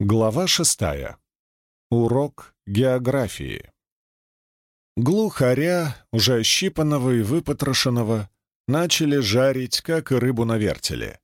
Глава шестая. Урок географии. Глухаря, уже ощипанного и выпотрошенного, начали жарить, как и рыбу на вертеле.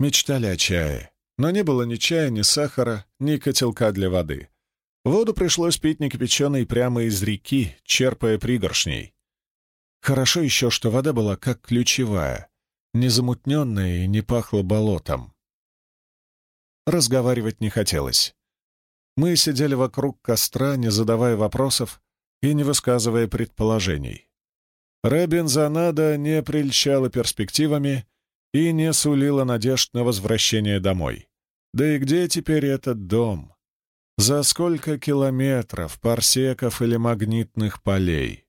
Мечтали о чае, но не было ни чая, ни сахара, ни котелка для воды. Воду пришлось пить некипяченой прямо из реки, черпая пригоршней. Хорошо еще, что вода была как ключевая, незамутненная и не пахла болотом. Разговаривать не хотелось. Мы сидели вокруг костра, не задавая вопросов и не высказывая предположений. Рэбин Занада не прельщала перспективами и не сулила надежд на возвращение домой. Да и где теперь этот дом? За сколько километров, парсеков или магнитных полей?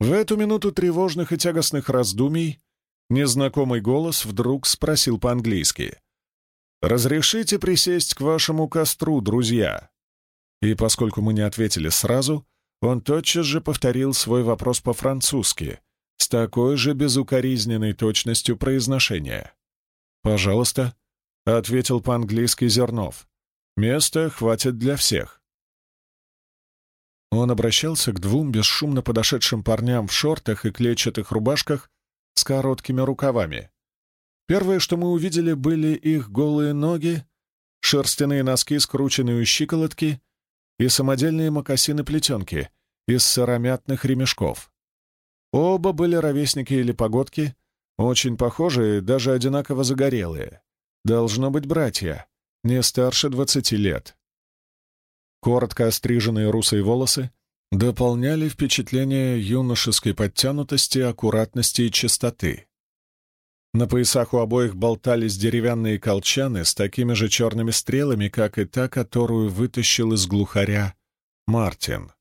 В эту минуту тревожных и тягостных раздумий Незнакомый голос вдруг спросил по-английски. «Разрешите присесть к вашему костру, друзья?» И поскольку мы не ответили сразу, он тотчас же повторил свой вопрос по-французски, с такой же безукоризненной точностью произношения. «Пожалуйста», — ответил по-английски Зернов. «Места хватит для всех». Он обращался к двум бесшумно подошедшим парням в шортах и клетчатых рубашках с короткими рукавами. Первое, что мы увидели, были их голые ноги, шерстяные носки, скрученные у щиколотки и самодельные мокасины-плетенки из сыромятных ремешков. Оба были ровесники или погодки, очень похожие, даже одинаково загорелые. Должно быть братья, не старше двадцати лет. Коротко остриженные русые волосы дополняли впечатление юношеской подтянутости, аккуратности и чистоты. На поясах у обоих болтались деревянные колчаны с такими же черными стрелами, как и та, которую вытащил из глухаря Мартин.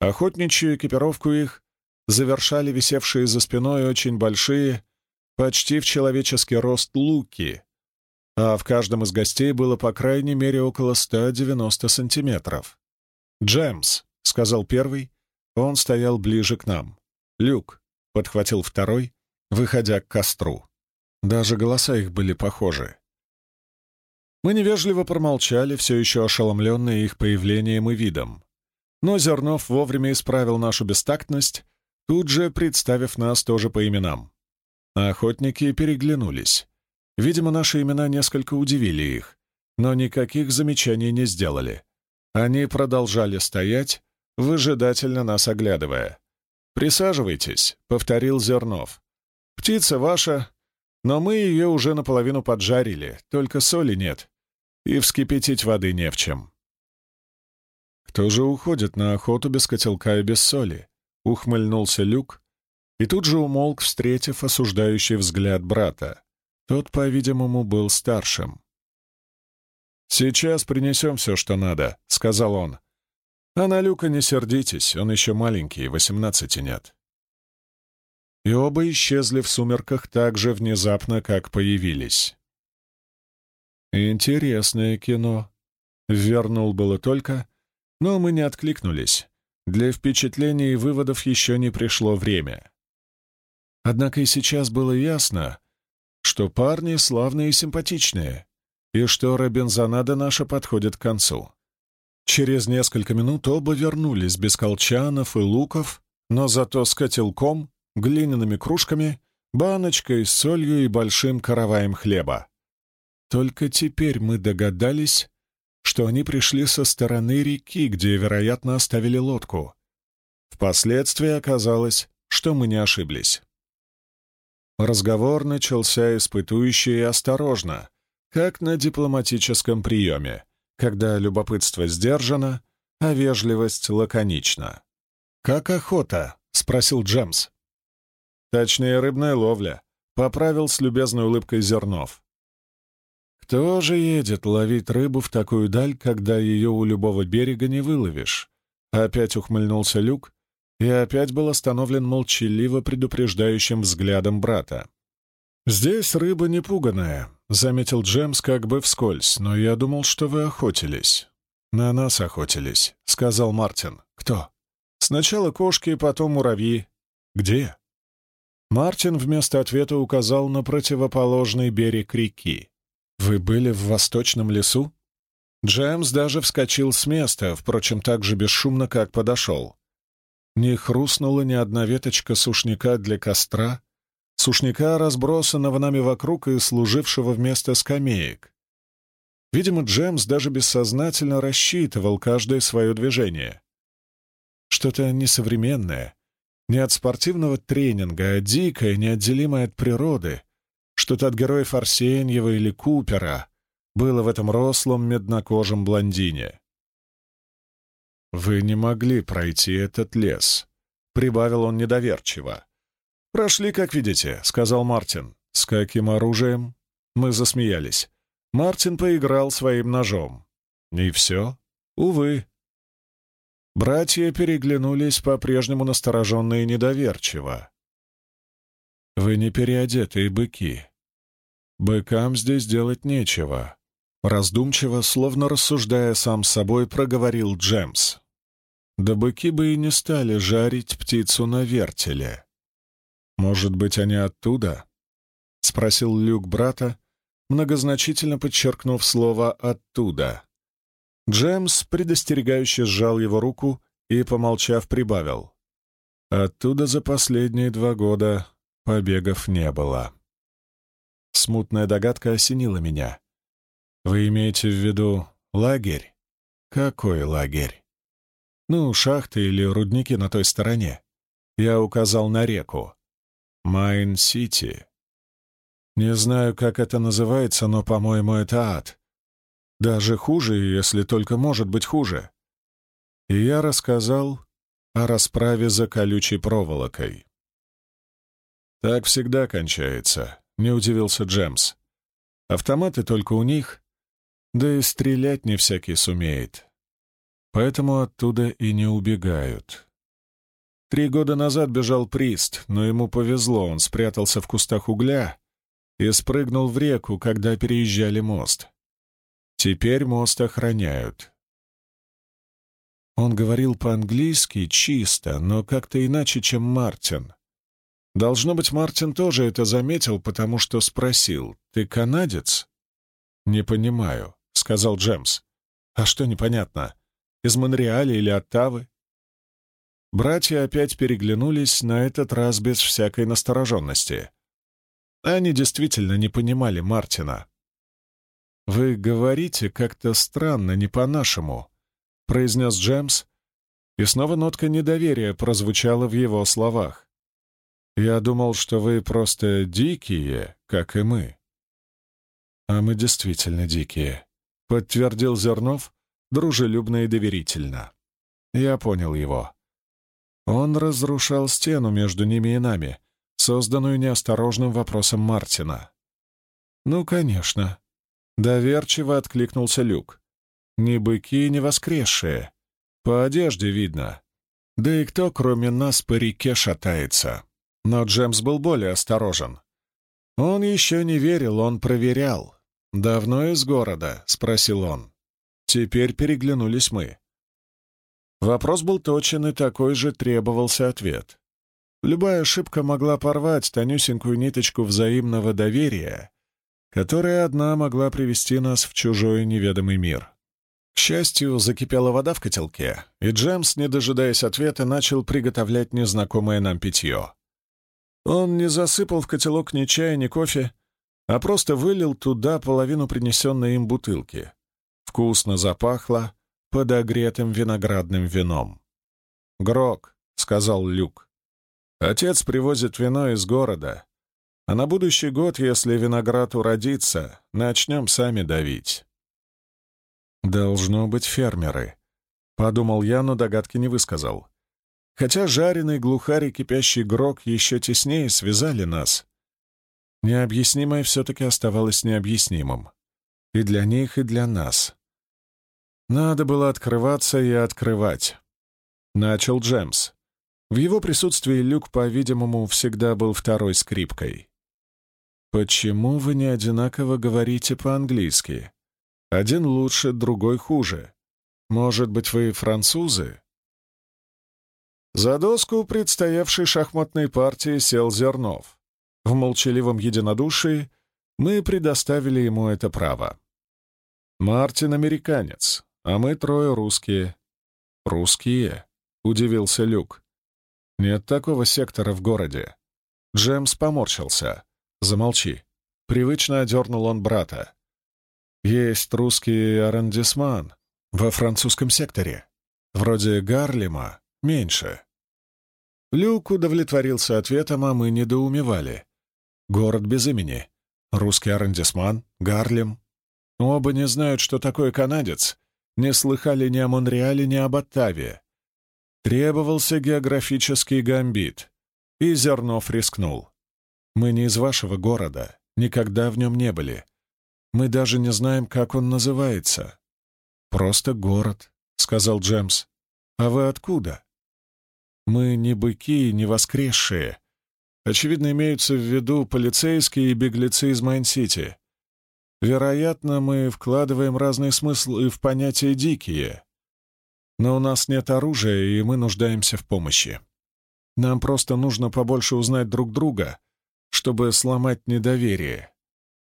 Охотничью экипировку их завершали висевшие за спиной очень большие, почти в человеческий рост луки, а в каждом из гостей было по крайней мере около 190 сантиметров. Джемс, — сказал первый. Он стоял ближе к нам. «Люк», — подхватил второй, выходя к костру. Даже голоса их были похожи. Мы невежливо промолчали, все еще ошеломленные их появлением и видом. Но Зернов вовремя исправил нашу бестактность, тут же представив нас тоже по именам. охотники переглянулись. Видимо, наши имена несколько удивили их, но никаких замечаний не сделали. Они продолжали стоять, выжидательно нас оглядывая. «Присаживайтесь», — повторил Зернов. «Птица ваша, но мы ее уже наполовину поджарили, только соли нет, и вскипятить воды не в чем». «Кто же уходит на охоту без котелка и без соли?» — ухмыльнулся Люк, и тут же умолк, встретив осуждающий взгляд брата. Тот, по-видимому, был старшим. «Сейчас принесем все, что надо», — сказал он. А на Люка не сердитесь, он еще маленький, восемнадцати нет. И оба исчезли в сумерках так же внезапно, как появились. Интересное кино. Вернул было только, но мы не откликнулись. Для впечатлений и выводов еще не пришло время. Однако и сейчас было ясно, что парни славные и симпатичные, и что Робинзонада наша подходит к концу. Через несколько минут оба вернулись без колчанов и луков, но зато с котелком, глиняными кружками, баночкой с солью и большим караваем хлеба. Только теперь мы догадались, что они пришли со стороны реки, где, вероятно, оставили лодку. Впоследствии оказалось, что мы не ошиблись. Разговор начался испытующе и осторожно, как на дипломатическом приеме когда любопытство сдержано, а вежливость лаконична. «Как охота?» — спросил Джемс. «Точнее, рыбная ловля», — поправил с любезной улыбкой Зернов. «Кто же едет ловить рыбу в такую даль, когда ее у любого берега не выловишь?» Опять ухмыльнулся Люк и опять был остановлен молчаливо предупреждающим взглядом брата. «Здесь рыба непуганная», — заметил Джемс как бы вскользь, «но я думал, что вы охотились». «На нас охотились», — сказал Мартин. «Кто?» «Сначала кошки, потом муравьи». «Где?» Мартин вместо ответа указал на противоположный берег реки. «Вы были в восточном лесу?» Джеймс даже вскочил с места, впрочем, так же бесшумно, как подошел. Не хрустнула ни одна веточка сушняка для костра, сушняка, разбросанного нами вокруг и служившего вместо скамеек. Видимо, Джеймс даже бессознательно рассчитывал каждое свое движение. Что-то несовременное, не от спортивного тренинга, а дикое, неотделимое от природы, что-то от героев Арсеньева или Купера, было в этом рослом меднокожем блондине. «Вы не могли пройти этот лес», — прибавил он недоверчиво. «Прошли, как видите», — сказал Мартин. «С каким оружием?» Мы засмеялись. Мартин поиграл своим ножом. И все. Увы. Братья переглянулись по-прежнему настороженно и недоверчиво. «Вы не переодетые быки. Быкам здесь делать нечего. Раздумчиво, словно рассуждая сам с собой, проговорил Джемс. Да быки бы и не стали жарить птицу на вертеле. Может быть, они оттуда? Спросил Люк брата, многозначительно подчеркнув слово «оттуда». Джемс предостерегающе сжал его руку и, помолчав, прибавил. Оттуда за последние два года побегов не было. Смутная догадка осенила меня. Вы имеете в виду лагерь? Какой лагерь? Ну, шахты или рудники на той стороне. Я указал на реку. Майн-Сити. Не знаю, как это называется, но, по-моему, это ад. Даже хуже, если только может быть хуже. И я рассказал о расправе за колючей проволокой. Так всегда кончается, не удивился Джемс. Автоматы только у них, да и стрелять не всякий сумеет. Поэтому оттуда и не убегают. Три года назад бежал Прист, но ему повезло, он спрятался в кустах угля и спрыгнул в реку, когда переезжали мост. Теперь мост охраняют. Он говорил по-английски чисто, но как-то иначе, чем Мартин. Должно быть, Мартин тоже это заметил, потому что спросил, «Ты канадец?» «Не понимаю», — сказал Джемс. «А что непонятно? Из Монреаля или Оттавы?» Братья опять переглянулись, на этот раз без всякой настороженности. Они действительно не понимали Мартина. «Вы говорите как-то странно, не по-нашему», — произнес Джемс, и снова нотка недоверия прозвучала в его словах. «Я думал, что вы просто дикие, как и мы». «А мы действительно дикие», — подтвердил Зернов дружелюбно и доверительно. Я понял его. Он разрушал стену между ними и нами, созданную неосторожным вопросом Мартина. «Ну, конечно». Доверчиво откликнулся Люк. «Ни быки, ни воскресшие. По одежде видно. Да и кто, кроме нас, по реке шатается?» Но Джемс был более осторожен. Он еще не верил, он проверял. «Давно из города?» — спросил он. Теперь переглянулись мы. Вопрос был точен, и такой же требовался ответ. Любая ошибка могла порвать тонюсенькую ниточку взаимного доверия, которая одна могла привести нас в чужой неведомый мир. К счастью, закипела вода в котелке, и Джемс, не дожидаясь ответа, начал приготовлять незнакомое нам питье. Он не засыпал в котелок ни чая, ни кофе, а просто вылил туда половину принесенной им бутылки. Вкусно запахло подогретым виноградным вином. «Грок», — сказал Люк. «Отец привозит вино из города, а на будущий год, если виноград уродится, начнем сами давить». «Должно быть фермеры», — подумал я, но догадки не высказал. Хотя жареный глухарь и кипящий грок еще теснее связали нас, Необъяснимое все-таки оставалось необъяснимым. И для них, и для нас. Надо было открываться и открывать. Начал Джемс. В его присутствии Люк, по-видимому, всегда был второй скрипкой. «Почему вы не одинаково говорите по-английски? Один лучше, другой хуже. Может быть, вы французы?» За доску предстоявшей шахматной партии сел Зернов в молчаливом единодушии, Мы предоставили ему это право. Мартин — американец, а мы трое русские. Русские? — удивился Люк. Нет такого сектора в городе. Джемс поморщился. Замолчи. Привычно одернул он брата. Есть русский арендисман во французском секторе. Вроде Гарлема, меньше. Люк удовлетворился ответом, а мы недоумевали. Город без имени. Русский арендисман, Гарлем. Оба не знают, что такое канадец. Не слыхали ни о Монреале, ни об Оттаве. Требовался географический гамбит. И Зернов рискнул. Мы не из вашего города, никогда в нем не были. Мы даже не знаем, как он называется. Просто город, — сказал Джемс. А вы откуда? Мы не быки, не воскресшие. Очевидно, имеются в виду полицейские и беглецы из Майн-Сити. Вероятно, мы вкладываем разные смыслы в понятие «дикие». Но у нас нет оружия, и мы нуждаемся в помощи. Нам просто нужно побольше узнать друг друга, чтобы сломать недоверие.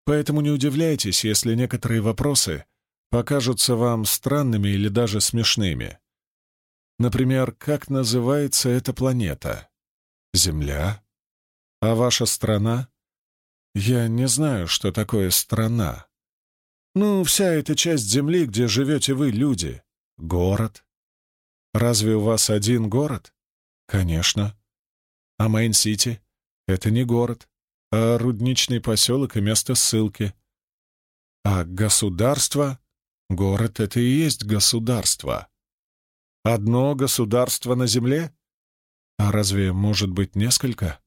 Поэтому не удивляйтесь, если некоторые вопросы покажутся вам странными или даже смешными. Например, как называется эта планета? Земля? А ваша страна? Я не знаю, что такое страна. Ну, вся эта часть Земли, где живете вы, люди. Город. Разве у вас один город? Конечно. А Мейн-Сити — это не город а рудничный поселок и место ссылки. А государство — город — это и есть государство. Одно государство на земле? А разве может быть несколько?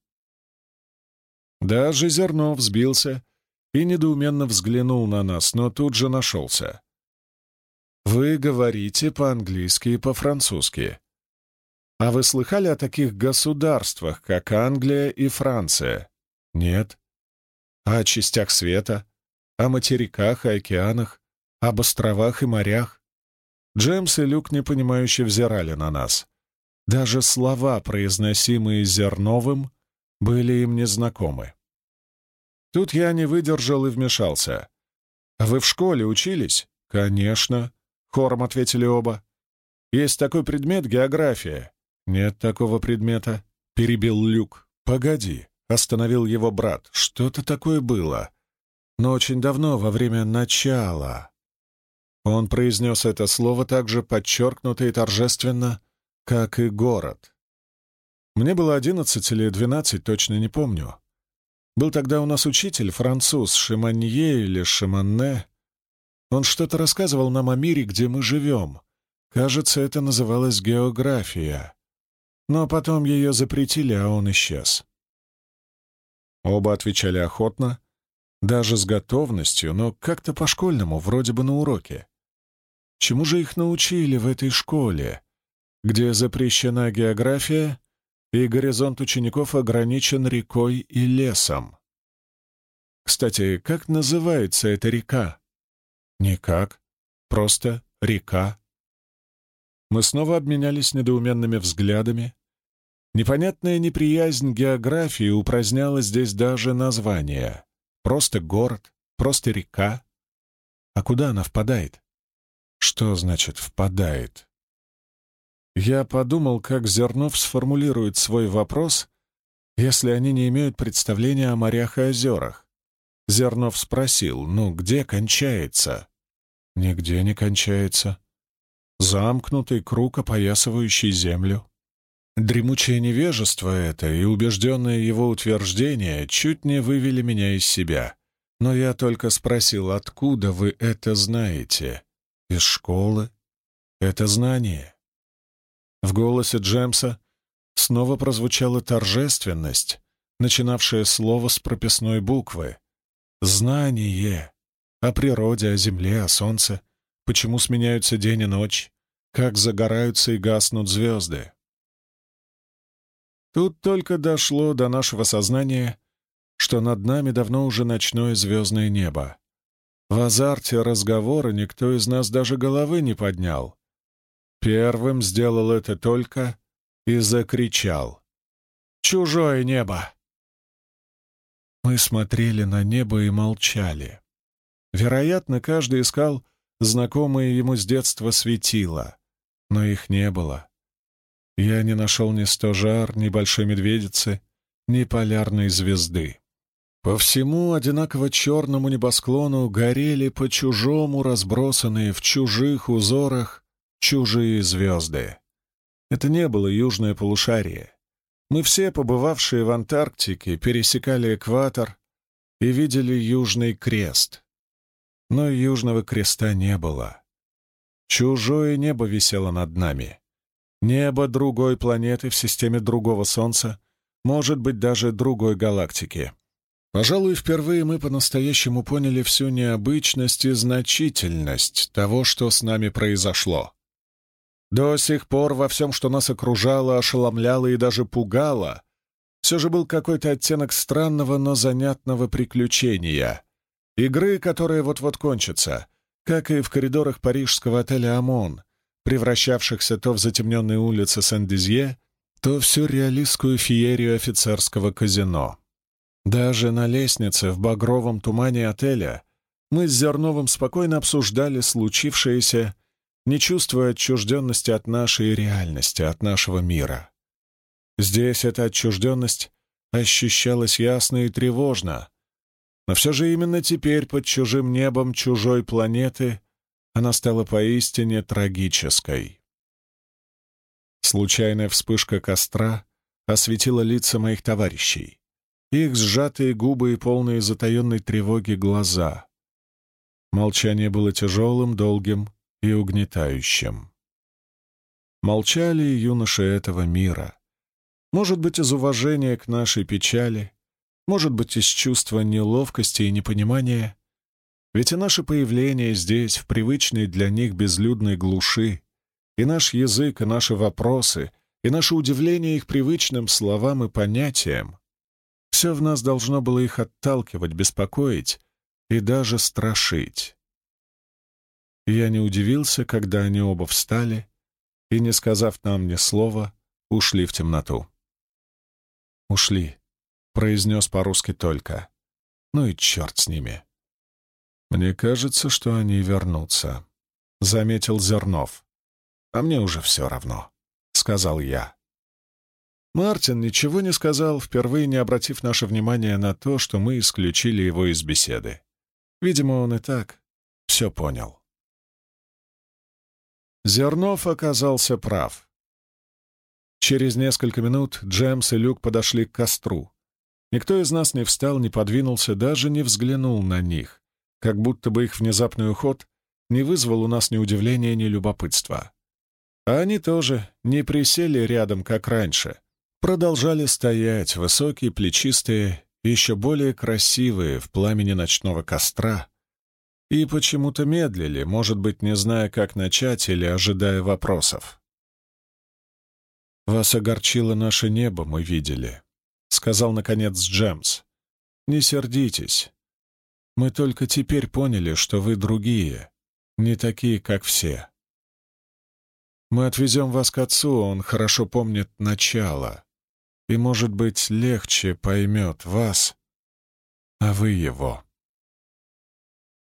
Даже Зернов взбился и недоуменно взглянул на нас, но тут же нашелся. «Вы говорите по-английски и по-французски. А вы слыхали о таких государствах, как Англия и Франция?» Нет. А о частях света? О материках и океанах? Об островах и морях? Джеймс и Люк непонимающе взирали на нас. Даже слова, произносимые Зерновым, были им незнакомы. Тут я не выдержал и вмешался. «А вы в школе учились?» «Конечно», — хором ответили оба. «Есть такой предмет — география». «Нет такого предмета», — перебил Люк. «Погоди. Остановил его брат. Что-то такое было. Но очень давно, во время начала. Он произнес это слово так же подчеркнуто и торжественно, как и город. Мне было одиннадцать или двенадцать, точно не помню. Был тогда у нас учитель, француз, Шиманье или Шиманне. Он что-то рассказывал нам о мире, где мы живем. Кажется, это называлось география. Но потом ее запретили, а он исчез. Оба отвечали охотно, даже с готовностью, но как-то по-школьному, вроде бы на уроке. Чему же их научили в этой школе, где запрещена география и горизонт учеников ограничен рекой и лесом? Кстати, как называется эта река? Никак, просто река. Мы снова обменялись недоуменными взглядами, Непонятная неприязнь географии упраздняла здесь даже название. Просто город, просто река. А куда она впадает? Что значит «впадает»? Я подумал, как Зернов сформулирует свой вопрос, если они не имеют представления о морях и озерах. Зернов спросил, ну, где кончается? Нигде не кончается. Замкнутый круг, опоясывающий землю. Дремучее невежество это и убежденное его утверждение чуть не вывели меня из себя. Но я только спросил, откуда вы это знаете? Из школы? Это знание. В голосе Джемса снова прозвучала торжественность, начинавшая слово с прописной буквы. Знание о природе, о земле, о солнце, почему сменяются день и ночь, как загораются и гаснут звезды. Тут только дошло до нашего сознания, что над нами давно уже ночное звездное небо. В азарте разговора никто из нас даже головы не поднял. Первым сделал это только и закричал. «Чужое небо!» Мы смотрели на небо и молчали. Вероятно, каждый искал знакомые ему с детства светила, но их не было. Я не нашел ни стожар, ни большой медведицы, ни полярной звезды. По всему одинаково черному небосклону горели по-чужому разбросанные в чужих узорах чужие звезды. Это не было южное полушарие. Мы все, побывавшие в Антарктике, пересекали экватор и видели Южный крест. Но Южного креста не было. Чужое небо висело над нами. Небо другой планеты в системе другого Солнца, может быть, даже другой галактики. Пожалуй, впервые мы по-настоящему поняли всю необычность и значительность того, что с нами произошло. До сих пор во всем, что нас окружало, ошеломляло и даже пугало, все же был какой-то оттенок странного, но занятного приключения. Игры, которая вот-вот кончится, как и в коридорах парижского отеля «Амон», превращавшихся то в затемненные улицы Сен-Дизье, то в сюрреалистскую феерию офицерского казино. Даже на лестнице в багровом тумане отеля мы с Зерновым спокойно обсуждали случившееся не чувствуя отчужденности от нашей реальности, от нашего мира. Здесь эта отчужденность ощущалась ясно и тревожно, но все же именно теперь под чужим небом чужой планеты она стала поистине трагической. Случайная вспышка костра осветила лица моих товарищей, их сжатые губы и полные затаенной тревоги глаза. Молчание было тяжелым, долгим и угнетающим. Молчали юноши этого мира. Может быть, из уважения к нашей печали, может быть, из чувства неловкости и непонимания. Ведь и наше появление здесь, в привычной для них безлюдной глуши, и наш язык, и наши вопросы, и наше удивление их привычным словам и понятиям, все в нас должно было их отталкивать, беспокоить и даже страшить. Я не удивился, когда они оба встали и, не сказав нам ни слова, ушли в темноту. «Ушли», — произнес по-русски только. «Ну и черт с ними». «Мне кажется, что они вернутся», — заметил Зернов. «А мне уже все равно», — сказал я. Мартин ничего не сказал, впервые не обратив наше внимание на то, что мы исключили его из беседы. Видимо, он и так все понял. Зернов оказался прав. Через несколько минут Джемс и Люк подошли к костру. Никто из нас не встал, не подвинулся, даже не взглянул на них, как будто бы их внезапный уход не вызвал у нас ни удивления, ни любопытства. А они тоже не присели рядом, как раньше. Продолжали стоять, высокие, плечистые, еще более красивые в пламени ночного костра, и почему-то медлили, может быть, не зная, как начать или ожидая вопросов. «Вас огорчило наше небо, мы видели», — сказал, наконец, Джемс. «Не сердитесь. Мы только теперь поняли, что вы другие, не такие, как все. Мы отвезем вас к отцу, он хорошо помнит начало, и, может быть, легче поймет вас, а вы его».